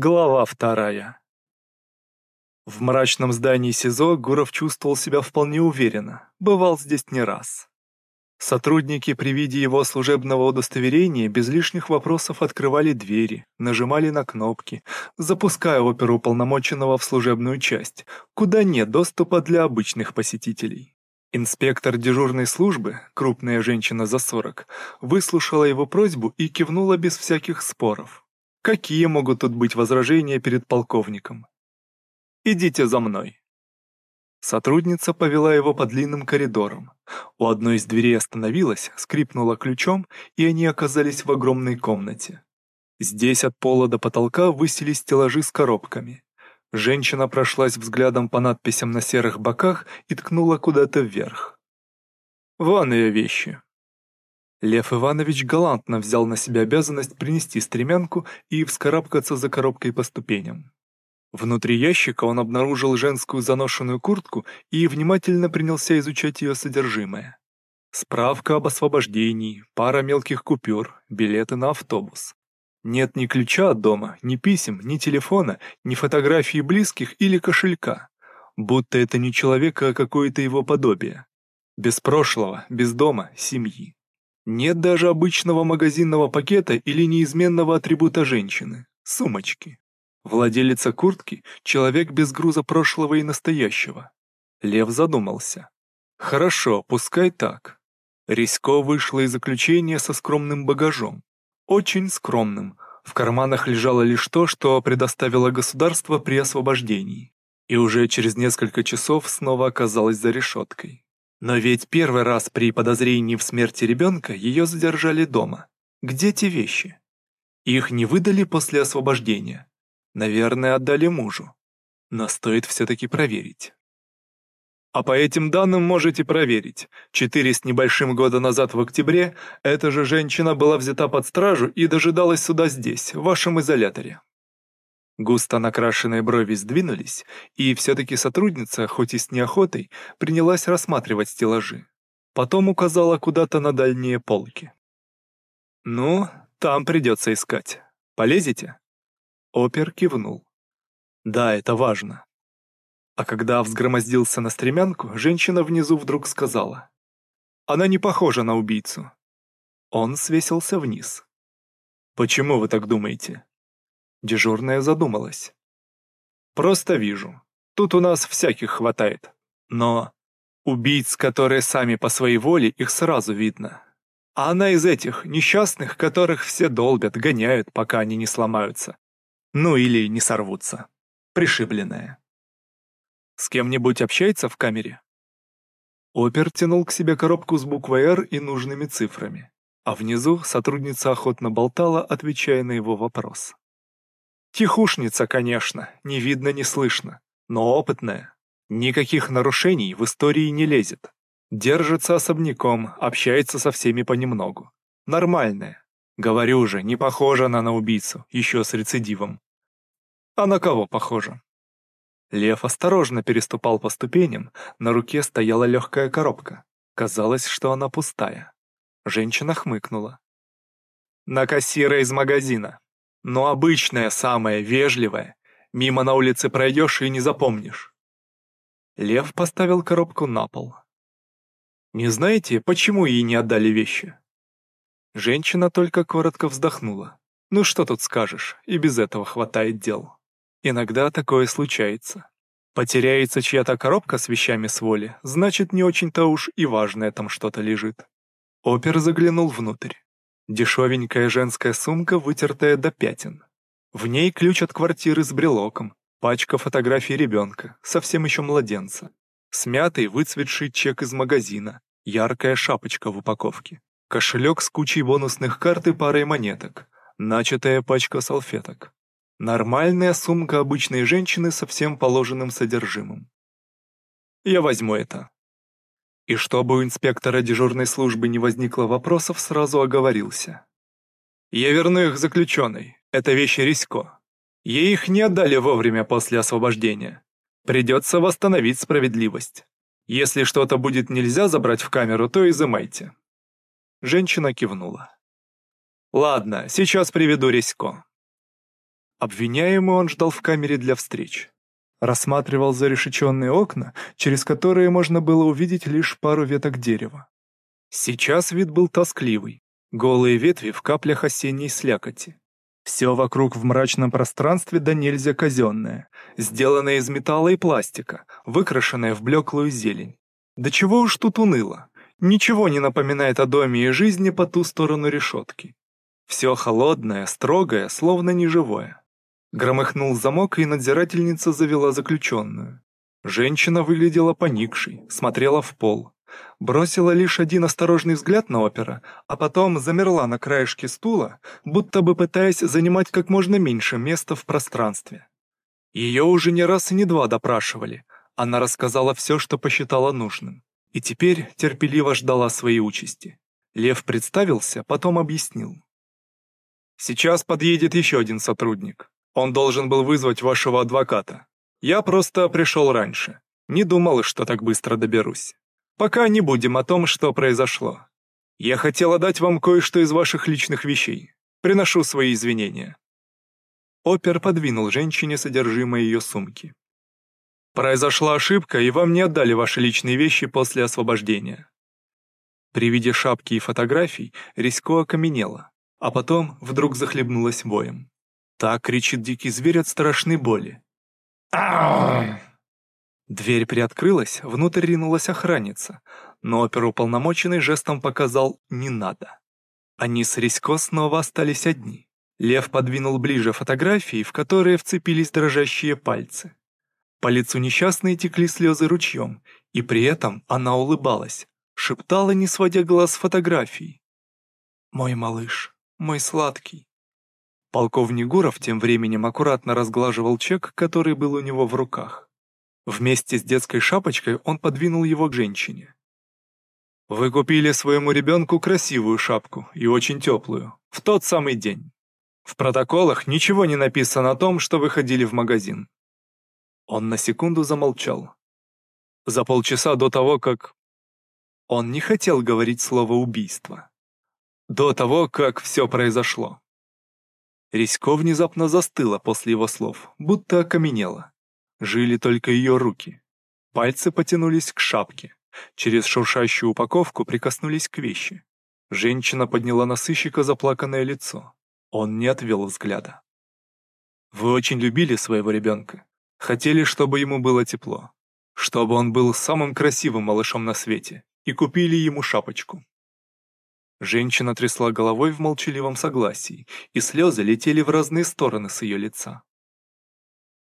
Глава вторая. В мрачном здании СИЗО Гуров чувствовал себя вполне уверенно, бывал здесь не раз. Сотрудники при виде его служебного удостоверения без лишних вопросов открывали двери, нажимали на кнопки, запуская оперуполномоченного в служебную часть, куда нет доступа для обычных посетителей. Инспектор дежурной службы, крупная женщина за сорок, выслушала его просьбу и кивнула без всяких споров. Какие могут тут быть возражения перед полковником? Идите за мной. Сотрудница повела его по длинным коридорам. У одной из дверей остановилась, скрипнула ключом, и они оказались в огромной комнате. Здесь от пола до потолка высились стеллажи с коробками. Женщина прошлась взглядом по надписям на серых боках и ткнула куда-то вверх. «Вон ее вещи», Лев Иванович галантно взял на себя обязанность принести стремянку и вскарабкаться за коробкой по ступеням. Внутри ящика он обнаружил женскую заношенную куртку и внимательно принялся изучать ее содержимое. Справка об освобождении, пара мелких купюр, билеты на автобус. Нет ни ключа от дома, ни писем, ни телефона, ни фотографии близких или кошелька. Будто это не человек, а какое-то его подобие. Без прошлого, без дома, семьи. Нет даже обычного магазинного пакета или неизменного атрибута женщины – сумочки. Владелица куртки – человек без груза прошлого и настоящего. Лев задумался. Хорошо, пускай так. Рисько вышла из заключения со скромным багажом. Очень скромным. В карманах лежало лишь то, что предоставило государство при освобождении. И уже через несколько часов снова оказалась за решеткой. Но ведь первый раз при подозрении в смерти ребенка ее задержали дома. Где те вещи? Их не выдали после освобождения. Наверное, отдали мужу. Но стоит все-таки проверить. А по этим данным можете проверить. Четыре с небольшим года назад в октябре эта же женщина была взята под стражу и дожидалась суда здесь, в вашем изоляторе. Густо накрашенные брови сдвинулись, и все-таки сотрудница, хоть и с неохотой, принялась рассматривать стеллажи. Потом указала куда-то на дальние полки. «Ну, там придется искать. Полезете?» Опер кивнул. «Да, это важно». А когда взгромоздился на стремянку, женщина внизу вдруг сказала. «Она не похожа на убийцу». Он свесился вниз. «Почему вы так думаете?» Дежурная задумалась. «Просто вижу. Тут у нас всяких хватает. Но убийц, которые сами по своей воле, их сразу видно. А она из этих, несчастных, которых все долбят, гоняют, пока они не сломаются. Ну или не сорвутся. Пришибленная. С кем-нибудь общается в камере?» Опер тянул к себе коробку с буквой «Р» и нужными цифрами, а внизу сотрудница охотно болтала, отвечая на его вопрос. Тихушница, конечно, не видно, не слышно, но опытная. Никаких нарушений в истории не лезет. Держится особняком, общается со всеми понемногу. Нормальная. Говорю же, не похожа она на убийцу, еще с рецидивом. А на кого похожа? Лев осторожно переступал по ступеням, на руке стояла легкая коробка. Казалось, что она пустая. Женщина хмыкнула. «На кассира из магазина», но обычная, самая вежливая. Мимо на улице пройдешь и не запомнишь. Лев поставил коробку на пол. Не знаете, почему ей не отдали вещи? Женщина только коротко вздохнула. Ну что тут скажешь, и без этого хватает дел. Иногда такое случается. Потеряется чья-то коробка с вещами с воли, значит не очень-то уж и важное там что-то лежит. Опер заглянул внутрь. Дешевенькая женская сумка, вытертая до пятен. В ней ключ от квартиры с брелоком, пачка фотографий ребенка, совсем еще младенца. Смятый, выцветший чек из магазина, яркая шапочка в упаковке. Кошелек с кучей бонусных карт и парой монеток, начатая пачка салфеток. Нормальная сумка обычной женщины со всем положенным содержимым. «Я возьму это», и чтобы у инспектора дежурной службы не возникло вопросов, сразу оговорился. «Я верну их заключенной. Это вещи Рисько. Ей их не отдали вовремя после освобождения. Придется восстановить справедливость. Если что-то будет нельзя забрать в камеру, то изымайте». Женщина кивнула. «Ладно, сейчас приведу Рисько». Обвиняемый он ждал в камере для встреч. Рассматривал зарешеченные окна, через которые можно было увидеть лишь пару веток дерева. Сейчас вид был тоскливый. Голые ветви в каплях осенней слякоти. Все вокруг в мрачном пространстве да нельзя казенное, сделанное из металла и пластика, выкрашенное в блеклую зелень. Да чего уж тут уныло. Ничего не напоминает о доме и жизни по ту сторону решетки. Все холодное, строгое, словно неживое. Громыхнул замок, и надзирательница завела заключенную. Женщина выглядела поникшей, смотрела в пол. Бросила лишь один осторожный взгляд на опера, а потом замерла на краешке стула, будто бы пытаясь занимать как можно меньше места в пространстве. Ее уже не раз и не два допрашивали. Она рассказала все, что посчитала нужным. И теперь терпеливо ждала своей участи. Лев представился, потом объяснил. «Сейчас подъедет еще один сотрудник. Он должен был вызвать вашего адвоката. Я просто пришел раньше. Не думал, что так быстро доберусь. Пока не будем о том, что произошло. Я хотела дать вам кое-что из ваших личных вещей. Приношу свои извинения». Опер подвинул женщине содержимое ее сумки. «Произошла ошибка, и вам не отдали ваши личные вещи после освобождения». При виде шапки и фотографий Рисько окаменела, а потом вдруг захлебнулась боем. Так кричит дикий зверь от страшной боли. Дверь приоткрылась, внутрь ринулась охранница, но оперуполномоченный жестом показал «не надо». Они с Рисько снова остались одни. Лев подвинул ближе фотографии, в которые вцепились дрожащие пальцы. По лицу несчастной текли слезы ручьем, и при этом она улыбалась, шептала, не сводя глаз с фотографий. «Мой малыш, мой сладкий». Полковник Гуров тем временем аккуратно разглаживал чек, который был у него в руках. Вместе с детской шапочкой он подвинул его к женщине. «Вы купили своему ребенку красивую шапку и очень теплую, в тот самый день. В протоколах ничего не написано о том, что вы ходили в магазин». Он на секунду замолчал. За полчаса до того, как... Он не хотел говорить слово «убийство». До того, как все произошло. Рисько внезапно застыла после его слов, будто окаменела. Жили только ее руки. Пальцы потянулись к шапке. Через шуршащую упаковку прикоснулись к вещи. Женщина подняла на сыщика заплаканное лицо. Он не отвел взгляда. «Вы очень любили своего ребенка. Хотели, чтобы ему было тепло. Чтобы он был самым красивым малышом на свете. И купили ему шапочку». Женщина трясла головой в молчаливом согласии, и слезы летели в разные стороны с ее лица.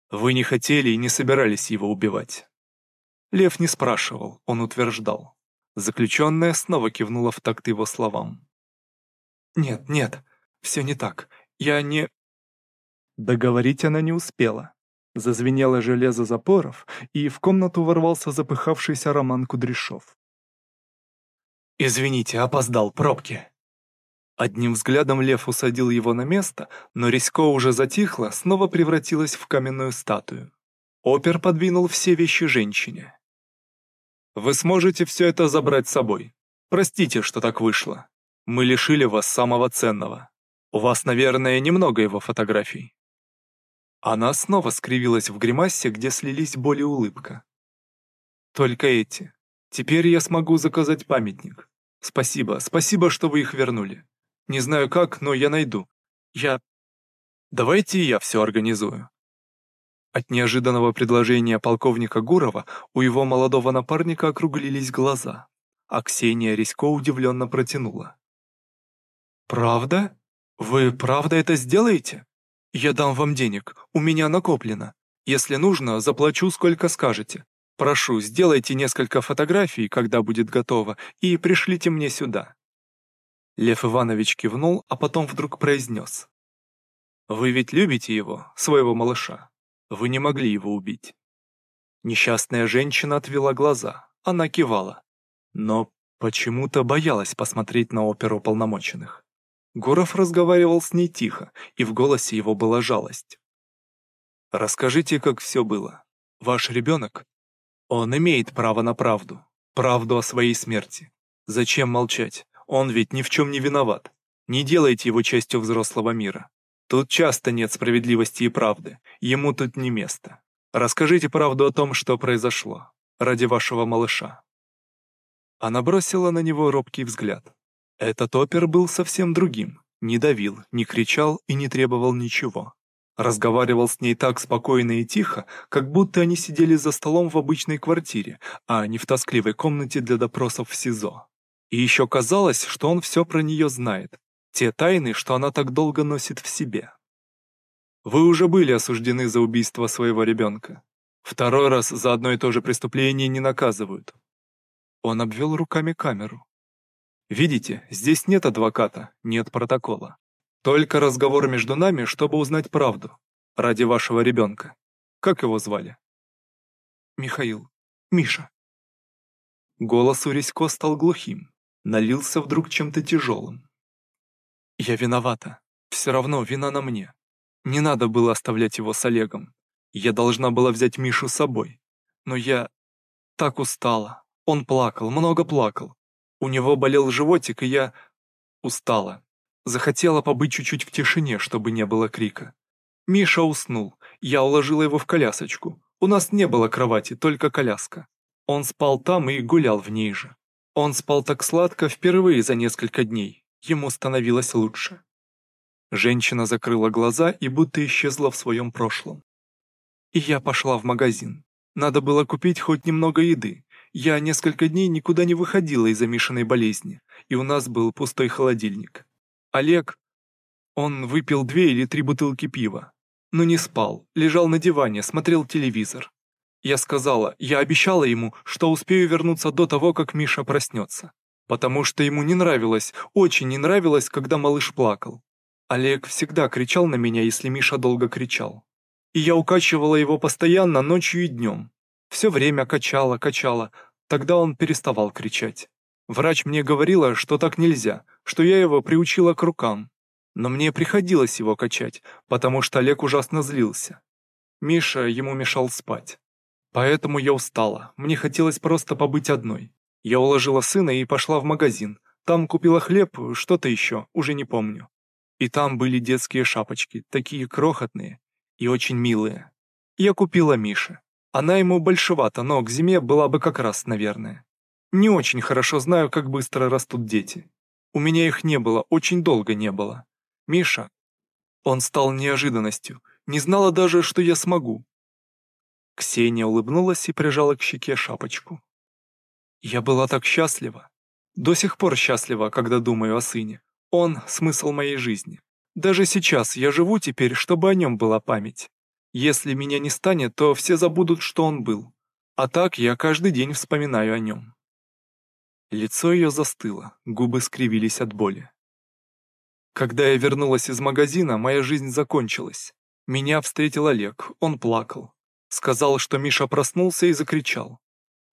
Вы не хотели и не собирались его убивать. Лев не спрашивал, он утверждал. Заключенная снова кивнула в такт его словам. «Нет, нет, все не так. Я не...» Договорить она не успела. Зазвенело железо запоров, и в комнату ворвался запыхавшийся Роман Кудряшов. «Извините, опоздал, пробки!» Одним взглядом лев усадил его на место, но Рисько уже затихло, снова превратилась в каменную статую. Опер подвинул все вещи женщине. «Вы сможете все это забрать с собой. Простите, что так вышло. Мы лишили вас самого ценного. У вас, наверное, немного его фотографий». Она снова скривилась в гримасе, где слились боль и улыбка. «Только эти. Теперь я смогу заказать памятник. Спасибо, спасибо, что вы их вернули. Не знаю как, но я найду. Я... Давайте я все организую». От неожиданного предложения полковника Гурова у его молодого напарника округлились глаза, а Ксения Рисько удивленно протянула. «Правда? Вы правда это сделаете? Я дам вам денег, у меня накоплено. Если нужно, заплачу, сколько скажете. Прошу, сделайте несколько фотографий, когда будет готово, и пришлите мне сюда. Лев Иванович кивнул, а потом вдруг произнес. «Вы ведь любите его, своего малыша. Вы не могли его убить». Несчастная женщина отвела глаза, она кивала. Но почему-то боялась посмотреть на оперу полномоченных. Гуров разговаривал с ней тихо, и в голосе его была жалость. «Расскажите, как все было. Ваш ребенок? Он имеет право на правду, правду о своей смерти. Зачем молчать? Он ведь ни в чем не виноват. Не делайте его частью взрослого мира. Тут часто нет справедливости и правды, ему тут не место. Расскажите правду о том, что произошло, ради вашего малыша». Она бросила на него робкий взгляд. Этот опер был совсем другим, не давил, не кричал и не требовал ничего. Разговаривал с ней так спокойно и тихо, как будто они сидели за столом в обычной квартире, а не в тоскливой комнате для допросов в СИЗО. И еще казалось, что он все про нее знает, те тайны, что она так долго носит в себе. Вы уже были осуждены за убийство своего ребенка. Второй раз за одно и то же преступление не наказывают. Он обвел руками камеру. Видите, здесь нет адвоката, нет протокола. Только разговор между нами, чтобы узнать правду. Ради вашего ребенка. Как его звали? Михаил. Миша. Голос у Рисько стал глухим. Налился вдруг чем-то тяжелым. Я виновата. Все равно вина на мне. Не надо было оставлять его с Олегом. Я должна была взять Мишу с собой. Но я так устала. Он плакал, много плакал. У него болел животик, и я устала. Захотела побыть чуть-чуть в тишине, чтобы не было крика. Миша уснул, я уложила его в колясочку. У нас не было кровати, только коляска. Он спал там и гулял в ней же. Он спал так сладко впервые за несколько дней. Ему становилось лучше. Женщина закрыла глаза и будто исчезла в своем прошлом. И я пошла в магазин. Надо было купить хоть немного еды. Я несколько дней никуда не выходила из-за Мишиной болезни, и у нас был пустой холодильник. Олег, он выпил две или три бутылки пива, но не спал, лежал на диване, смотрел телевизор. Я сказала, я обещала ему, что успею вернуться до того, как Миша проснется, потому что ему не нравилось, очень не нравилось, когда малыш плакал. Олег всегда кричал на меня, если Миша долго кричал. И я укачивала его постоянно ночью и днем. Все время качала, качала, тогда он переставал кричать. Врач мне говорила, что так нельзя, что я его приучила к рукам. Но мне приходилось его качать, потому что Олег ужасно злился. Миша ему мешал спать. Поэтому я устала, мне хотелось просто побыть одной. Я уложила сына и пошла в магазин. Там купила хлеб, что-то еще, уже не помню. И там были детские шапочки, такие крохотные и очень милые. Я купила Мише. Она ему большевата, но к зиме была бы как раз, наверное. Не очень хорошо знаю, как быстро растут дети. У меня их не было, очень долго не было. Миша, он стал неожиданностью, не знала даже, что я смогу. Ксения улыбнулась и прижала к щеке шапочку. Я была так счастлива. До сих пор счастлива, когда думаю о сыне. Он — смысл моей жизни. Даже сейчас я живу теперь, чтобы о нем была память. Если меня не станет, то все забудут, что он был. А так я каждый день вспоминаю о нем. Лицо ее застыло, губы скривились от боли. Когда я вернулась из магазина, моя жизнь закончилась. Меня встретил Олег, он плакал. Сказал, что Миша проснулся и закричал.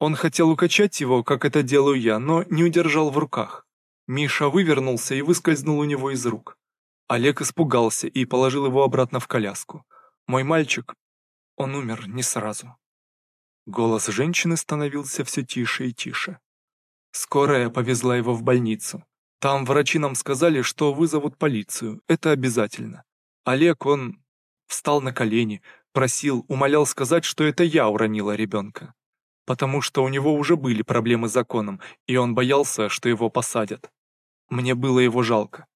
Он хотел укачать его, как это делаю я, но не удержал в руках. Миша вывернулся и выскользнул у него из рук. Олег испугался и положил его обратно в коляску. Мой мальчик, он умер не сразу. Голос женщины становился все тише и тише. Скорая повезла его в больницу. Там врачи нам сказали, что вызовут полицию, это обязательно. Олег, он встал на колени, просил, умолял сказать, что это я уронила ребенка. Потому что у него уже были проблемы с законом, и он боялся, что его посадят. Мне было его жалко.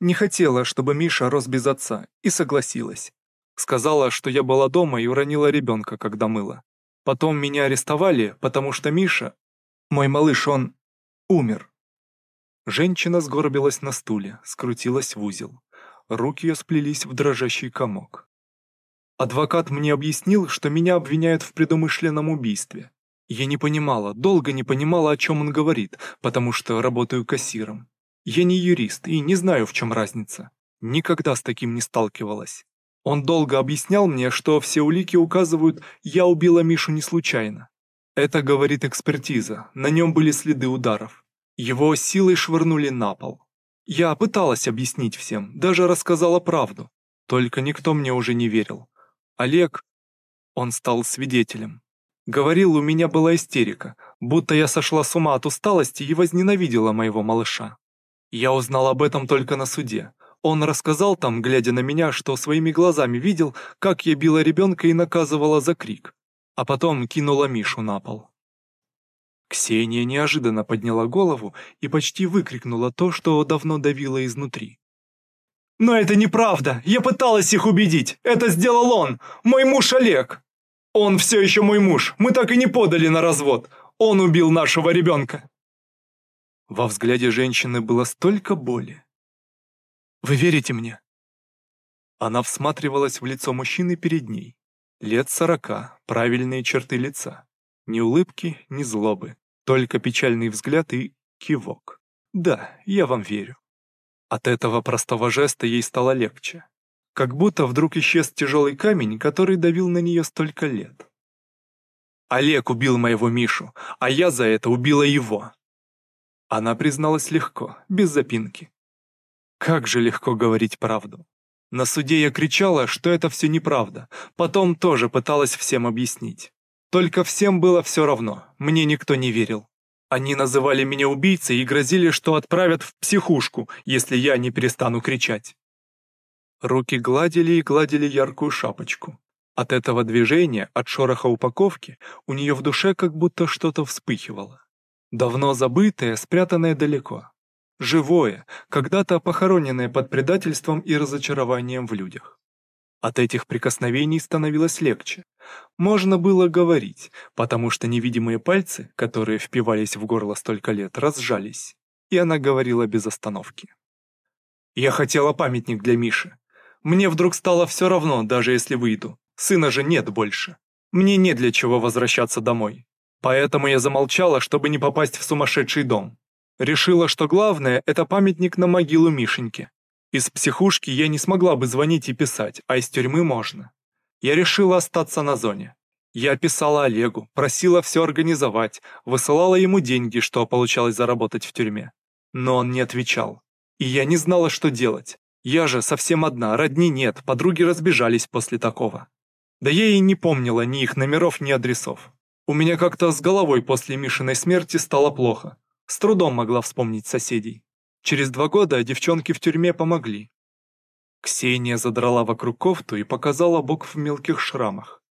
Не хотела, чтобы Миша рос без отца, и согласилась. Сказала, что я была дома и уронила ребенка, когда мыла. Потом меня арестовали, потому что Миша, мой малыш, он умер. Женщина сгорбилась на стуле, скрутилась в узел. Руки ее сплелись в дрожащий комок. Адвокат мне объяснил, что меня обвиняют в предумышленном убийстве. Я не понимала, долго не понимала, о чем он говорит, потому что работаю кассиром. Я не юрист и не знаю, в чем разница. Никогда с таким не сталкивалась. Он долго объяснял мне, что все улики указывают, я убила Мишу не случайно. Это говорит экспертиза, на нем были следы ударов. Его силой швырнули на пол. Я пыталась объяснить всем, даже рассказала правду. Только никто мне уже не верил. Олег, он стал свидетелем. Говорил, у меня была истерика, будто я сошла с ума от усталости и возненавидела моего малыша. Я узнал об этом только на суде. Он рассказал там, глядя на меня, что своими глазами видел, как я била ребенка и наказывала за крик, а потом кинула Мишу на пол. Ксения неожиданно подняла голову и почти выкрикнула то, что давно давило изнутри. «Но это неправда! Я пыталась их убедить! Это сделал он! Мой муж Олег! Он все еще мой муж! Мы так и не подали на развод! Он убил нашего ребенка!» Во взгляде женщины было столько боли. «Вы верите мне?» Она всматривалась в лицо мужчины перед ней. Лет сорока, правильные черты лица. Ни улыбки, ни злобы, только печальный взгляд и кивок. «Да, я вам верю». От этого простого жеста ей стало легче. Как будто вдруг исчез тяжелый камень, который давил на нее столько лет. Олег убил моего Мишу, а я за это убила его. Она призналась легко, без запинки. Как же легко говорить правду. На суде я кричала, что это все неправда, потом тоже пыталась всем объяснить. Только всем было все равно, мне никто не верил. Они называли меня убийцей и грозили, что отправят в психушку, если я не перестану кричать. Руки гладили и гладили яркую шапочку. От этого движения, от шороха упаковки, у нее в душе как будто что-то вспыхивало. Давно забытое, спрятанное далеко. Живое, когда-то похороненное под предательством и разочарованием в людях. От этих прикосновений становилось легче. Можно было говорить, потому что невидимые пальцы, которые впивались в горло столько лет, разжались, и она говорила без остановки. «Я хотела памятник для Миши. Мне вдруг стало все равно, даже если выйду. Сына же нет больше. Мне не для чего возвращаться домой. Поэтому я замолчала, чтобы не попасть в сумасшедший дом. Решила, что главное – это памятник на могилу Мишеньки. Из психушки я не смогла бы звонить и писать, а из тюрьмы можно. Я решила остаться на зоне. Я писала Олегу, просила все организовать, высылала ему деньги, что получалось заработать в тюрьме. Но он не отвечал. И я не знала, что делать. Я же совсем одна, родни нет, подруги разбежались после такого. Да я и не помнила ни их номеров, ни адресов. У меня как-то с головой после Мишиной смерти стало плохо. С трудом могла вспомнить соседей. Через два года девчонки в тюрьме помогли. Ксения задрала вокруг кофту и показала бок в мелких шрамах.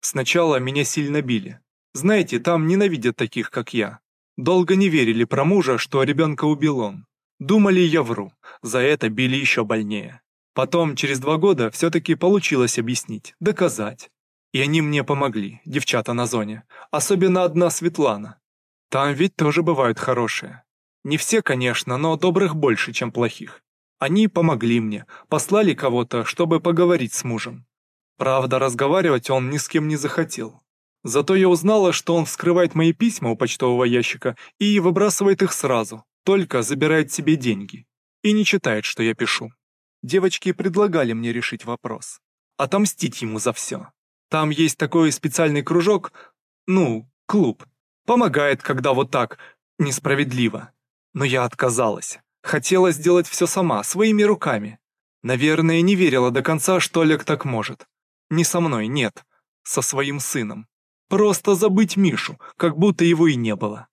Сначала меня сильно били. Знаете, там ненавидят таких, как я. Долго не верили про мужа, что ребенка убил он. Думали, я вру. За это били еще больнее. Потом, через два года, все-таки получилось объяснить, доказать. И они мне помогли, девчата на зоне. Особенно одна Светлана. Там ведь тоже бывают хорошие. Не все, конечно, но добрых больше, чем плохих. Они помогли мне, послали кого-то, чтобы поговорить с мужем. Правда, разговаривать он ни с кем не захотел. Зато я узнала, что он вскрывает мои письма у почтового ящика и выбрасывает их сразу, только забирает себе деньги. И не читает, что я пишу. Девочки предлагали мне решить вопрос. Отомстить ему за все. Там есть такой специальный кружок, ну, клуб. Помогает, когда вот так, несправедливо. Но я отказалась. Хотела сделать все сама, своими руками. Наверное, не верила до конца, что Олег так может. Не со мной, нет. Со своим сыном. Просто забыть Мишу, как будто его и не было.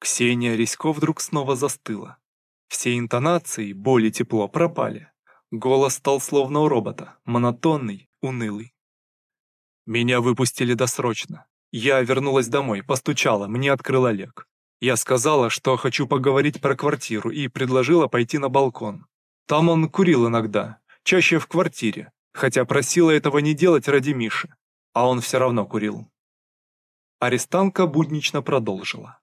Ксения Ресько вдруг снова застыла. Все интонации, боль тепло пропали. Голос стал словно у робота, монотонный, унылый. Меня выпустили досрочно. Я вернулась домой, постучала, мне открыл Олег. Я сказала, что хочу поговорить про квартиру и предложила пойти на балкон. Там он курил иногда, чаще в квартире, хотя просила этого не делать ради Миши, а он все равно курил. Арестантка буднично продолжила.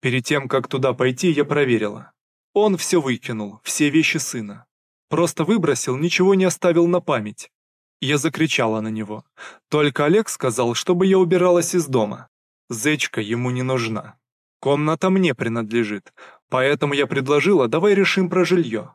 Перед тем, как туда пойти, я проверила. Он все выкинул, все вещи сына. Просто выбросил, ничего не оставил на память. Я закричала на него. Только Олег сказал, чтобы я убиралась из дома. Зечка ему не нужна. Комната мне принадлежит, поэтому я предложила, давай решим про жилье.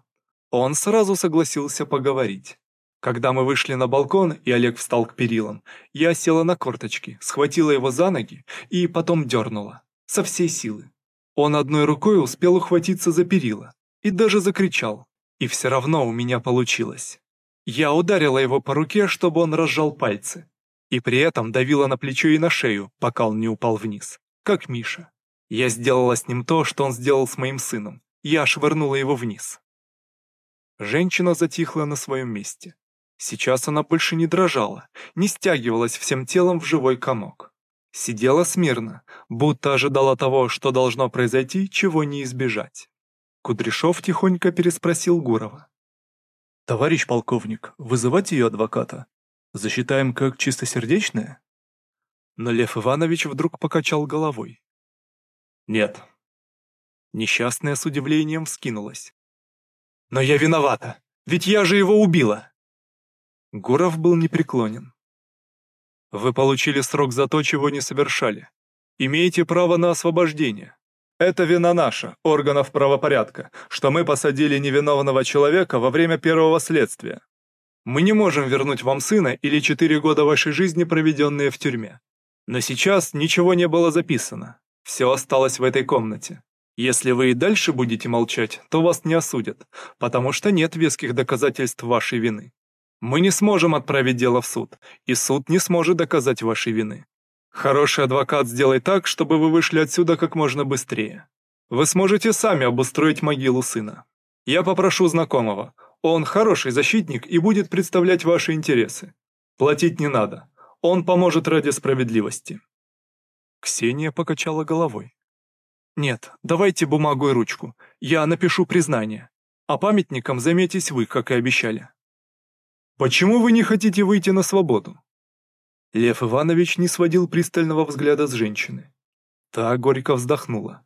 Он сразу согласился поговорить. Когда мы вышли на балкон, и Олег встал к перилам, я села на корточки, схватила его за ноги и потом дернула. Со всей силы. Он одной рукой успел ухватиться за перила. И даже закричал. И все равно у меня получилось. Я ударила его по руке, чтобы он разжал пальцы. И при этом давила на плечо и на шею, пока он не упал вниз. Как Миша. Я сделала с ним то, что он сделал с моим сыном. Я швырнула его вниз. Женщина затихла на своем месте. Сейчас она больше не дрожала, не стягивалась всем телом в живой комок. Сидела смирно, будто ожидала того, что должно произойти, чего не избежать. Кудряшов тихонько переспросил Гурова. «Товарищ полковник, вызывать ее адвоката? Засчитаем как чистосердечное?» Но Лев Иванович вдруг покачал головой. «Нет». Несчастная с удивлением вскинулась. «Но я виновата, ведь я же его убила!» Гуров был непреклонен. «Вы получили срок за то, чего не совершали. Имеете право на освобождение. Это вина наша, органов правопорядка, что мы посадили невиновного человека во время первого следствия. Мы не можем вернуть вам сына или четыре года вашей жизни, проведенные в тюрьме. Но сейчас ничего не было записано. Все осталось в этой комнате. Если вы и дальше будете молчать, то вас не осудят, потому что нет веских доказательств вашей вины. Мы не сможем отправить дело в суд, и суд не сможет доказать вашей вины. Хороший адвокат сделает так, чтобы вы вышли отсюда как можно быстрее. Вы сможете сами обустроить могилу сына. Я попрошу знакомого. Он хороший защитник и будет представлять ваши интересы. Платить не надо. Он поможет ради справедливости». Ксения покачала головой. «Нет, давайте бумагу и ручку. Я напишу признание. А памятником займетесь вы, как и обещали». «Почему вы не хотите выйти на свободу?» Лев Иванович не сводил пристального взгляда с женщины. Та горько вздохнула.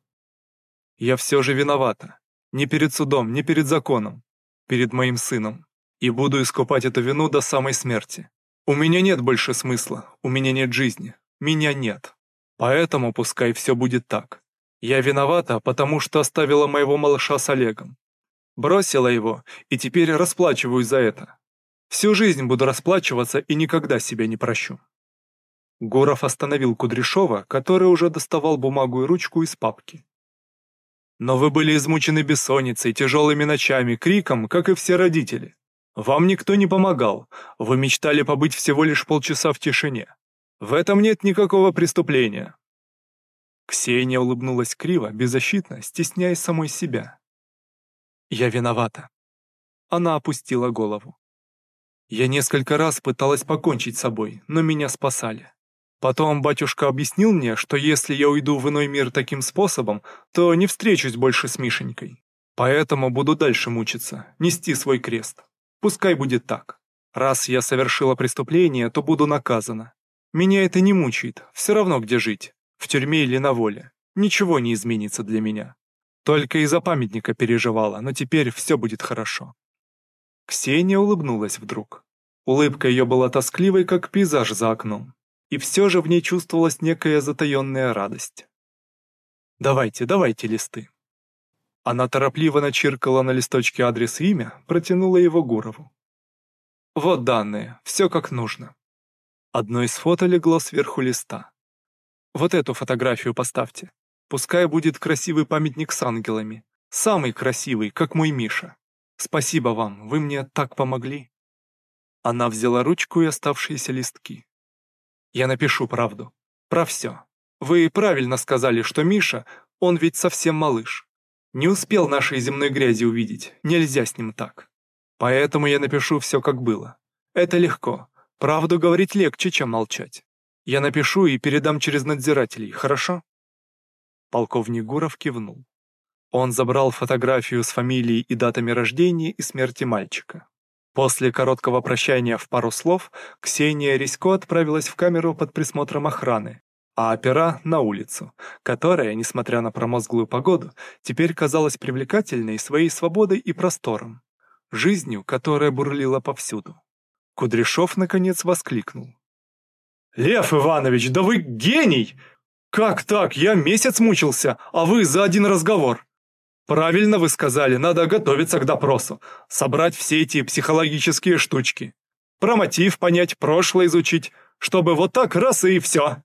«Я все же виновата. Не перед судом, не перед законом. Перед моим сыном. И буду искупать эту вину до самой смерти. У меня нет больше смысла, у меня нет жизни. Меня нет. Поэтому пускай все будет так. Я виновата, потому что оставила моего малыша с Олегом. Бросила его, и теперь расплачиваюсь за это. Всю жизнь буду расплачиваться и никогда себя не прощу. Гуров остановил Кудряшова, который уже доставал бумагу и ручку из папки. «Но вы были измучены бессонницей, тяжелыми ночами, криком, как и все родители. Вам никто не помогал, вы мечтали побыть всего лишь полчаса в тишине. В этом нет никакого преступления». Ксения улыбнулась криво, беззащитно, стесняясь самой себя. «Я виновата». Она опустила голову. Я несколько раз пыталась покончить с собой, но меня спасали. Потом батюшка объяснил мне, что если я уйду в иной мир таким способом, то не встречусь больше с Мишенькой. Поэтому буду дальше мучиться, нести свой крест. Пускай будет так. Раз я совершила преступление, то буду наказана. Меня это не мучает, все равно где жить, в тюрьме или на воле. Ничего не изменится для меня. Только из-за памятника переживала, но теперь все будет хорошо. Ксения улыбнулась вдруг. Улыбка ее была тоскливой, как пейзаж за окном и все же в ней чувствовалась некая затаенная радость. «Давайте, давайте листы». Она торопливо начиркала на листочке адрес и имя, протянула его Гурову. «Вот данные, все как нужно». Одно из фото легло сверху листа. «Вот эту фотографию поставьте. Пускай будет красивый памятник с ангелами. Самый красивый, как мой Миша. Спасибо вам, вы мне так помогли». Она взяла ручку и оставшиеся листки. Я напишу правду. Про все. Вы правильно сказали, что Миша, он ведь совсем малыш. Не успел нашей земной грязи увидеть, нельзя с ним так. Поэтому я напишу все, как было. Это легко. Правду говорить легче, чем молчать. Я напишу и передам через надзирателей, хорошо?» Полковник Гуров кивнул. Он забрал фотографию с фамилией и датами рождения и смерти мальчика. После короткого прощания в пару слов Ксения Рисько отправилась в камеру под присмотром охраны, а опера на улицу, которая, несмотря на промозглую погоду, теперь казалась привлекательной своей свободой и простором, жизнью, которая бурлила повсюду. Кудряшов, наконец, воскликнул. «Лев Иванович, да вы гений! Как так? Я месяц мучился, а вы за один разговор!» Правильно вы сказали, надо готовиться к допросу, собрать все эти психологические штучки. Про мотив понять, прошлое изучить, чтобы вот так раз и все.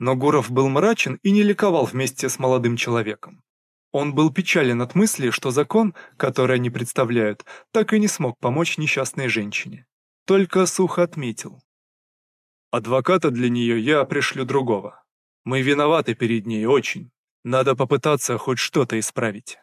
Но Гуров был мрачен и не ликовал вместе с молодым человеком. Он был печален от мысли, что закон, который они представляют, так и не смог помочь несчастной женщине. Только сухо отметил. Адвоката для нее я пришлю другого. Мы виноваты перед ней очень. Надо попытаться хоть что-то исправить.